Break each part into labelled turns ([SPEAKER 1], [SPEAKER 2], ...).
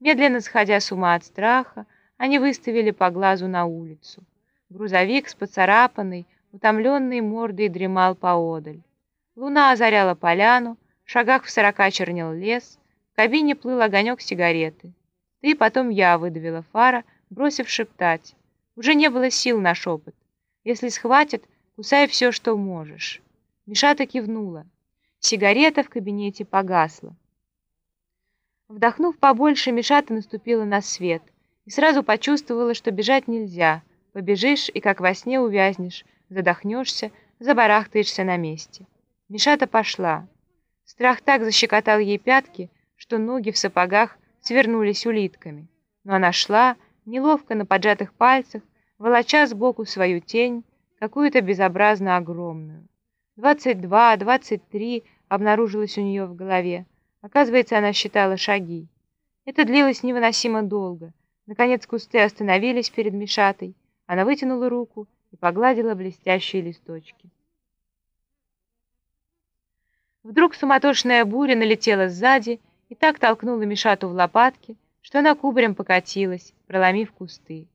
[SPEAKER 1] Медленно сходя с ума от страха, они выставили по глазу на улицу. Грузовик с поцарапанной, утомленной мордой дремал поодаль. Луна озаряла поляну, в шагах в сорока чернел лес, в кабине плыл огонек сигареты. Ты, потом я, выдавила фара, бросив шептать. Уже не было сил на шепот. Если схватят, кусай все, что можешь. Мишата кивнула. Сигарета в кабинете погасла. Вдохнув побольше, Мишата наступила на свет и сразу почувствовала, что бежать нельзя. Побежишь и как во сне увязнешь, задохнешься, забарахтаешься на месте. Мишата пошла. Страх так защекотал ей пятки, что ноги в сапогах свернулись улитками. Но она шла, неловко на поджатых пальцах, волоча сбоку свою тень, какую-то безобразно огромную. Двадцать два, двадцать три обнаружилось у нее в голове. Оказывается, она считала шаги. Это длилось невыносимо долго. Наконец кусты остановились перед Мишатой. Она вытянула руку и погладила блестящие листочки. Вдруг суматошная буря налетела сзади и так толкнула Мишату в лопатки, что она кубарем покатилась, проломив кусты.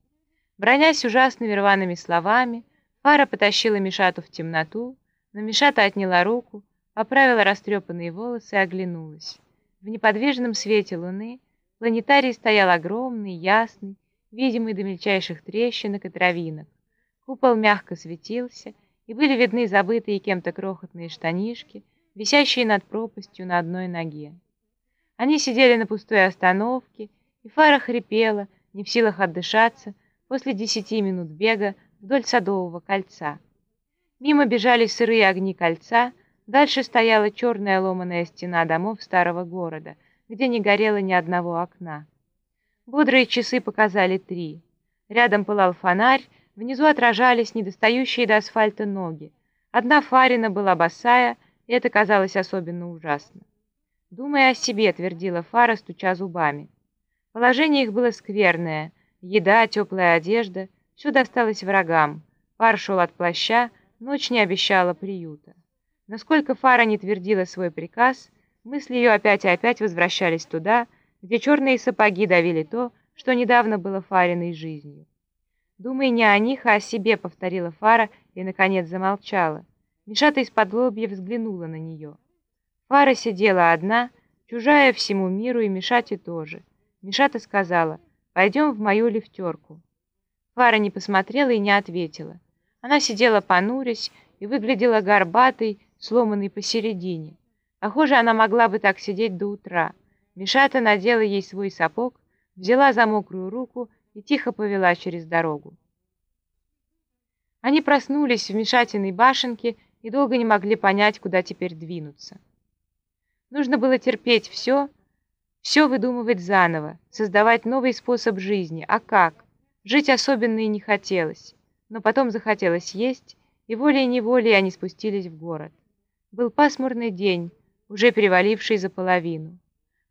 [SPEAKER 1] Бронясь ужасными рваными словами, Фара потащила Мишату в темноту, но Мишата отняла руку, поправила растрепанные волосы и оглянулась. В неподвижном свете луны планетарий стоял огромный, ясный, видимый до мельчайших трещинок и травинок. Купол мягко светился, и были видны забытые кем-то крохотные штанишки, висящие над пропастью на одной ноге. Они сидели на пустой остановке, и фара хрипела, не в силах отдышаться, после десяти минут бега вдоль Садового кольца. Мимо бежали сырые огни кольца, Дальше стояла черная ломаная стена домов старого города, где не горело ни одного окна. Бодрые часы показали три. Рядом пылал фонарь, внизу отражались недостающие до асфальта ноги. Одна Фарина была босая, и это казалось особенно ужасно. «Думай о себе», — твердила Фара, стуча зубами. Положение их было скверное. Еда, теплая одежда — все досталось врагам. Пар шел от плаща, ночь не обещала приюта. Насколько Фара не твердила свой приказ, мысли ее опять и опять возвращались туда, где черные сапоги давили то, что недавно было Фариной жизнью. «Думай не о них, а о себе», — повторила Фара и, наконец, замолчала. Мишата из-под лобья взглянула на нее. Фара сидела одна, чужая всему миру, и Мишате тоже. Мишата сказала, «Пойдем в мою лифтерку». Фара не посмотрела и не ответила. Она сидела понурясь и выглядела горбатой, сломанный посередине. Похоже, она могла бы так сидеть до утра. Мишата надела ей свой сапог, взяла за мокрую руку и тихо повела через дорогу. Они проснулись в Мишатиной башенке и долго не могли понять, куда теперь двинуться. Нужно было терпеть все, все выдумывать заново, создавать новый способ жизни. А как? Жить особенно и не хотелось. Но потом захотелось есть, и волей-неволей они спустились в город. Был пасмурный день, уже переваливший за половину.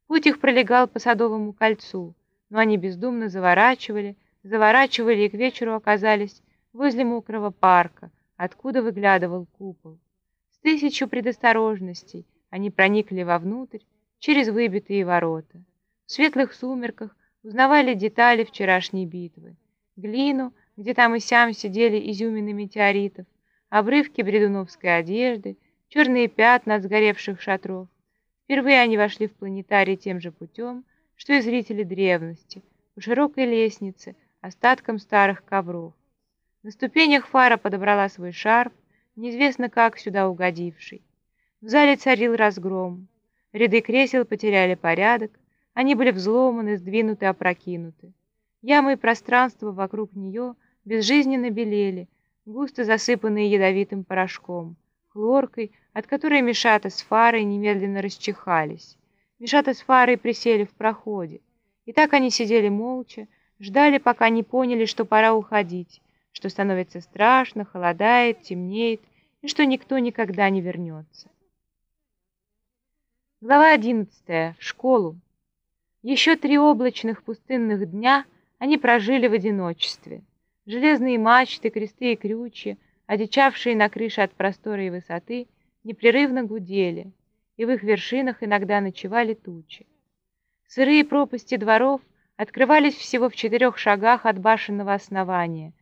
[SPEAKER 1] Путь их пролегал по Садовому кольцу, но они бездумно заворачивали, заворачивали и к вечеру оказались возле мокрого парка, откуда выглядывал купол. С тысячу предосторожностей они проникли вовнутрь через выбитые ворота. В светлых сумерках узнавали детали вчерашней битвы. Глину, где там и сям сидели изюмины метеоритов, обрывки бредуновской одежды, черные пятна от сгоревших шатров. Впервые они вошли в планетарий тем же путем, что и зрители древности, по широкой лестнице, остаткам старых ковров. На ступенях Фара подобрала свой шарф, неизвестно как сюда угодивший. В зале царил разгром. Ряды кресел потеряли порядок, они были взломаны, сдвинуты, опрокинуты. Ямы и пространство вокруг нее безжизненно белели, густо засыпанные ядовитым порошком, хлоркой, от которой Мишата с Фарой немедленно расчихались. Мишата с Фарой присели в проходе. И так они сидели молча, ждали, пока не поняли, что пора уходить, что становится страшно, холодает, темнеет, и что никто никогда не вернется. Глава одиннадцатая. В школу. Еще три облачных пустынных дня они прожили в одиночестве. Железные мачты, кресты и крючья, одичавшие на крыше от простора и высоты, непрерывно гудели, и в их вершинах иногда ночевали тучи. Сырые пропасти дворов открывались всего в четырех шагах от башенного основания,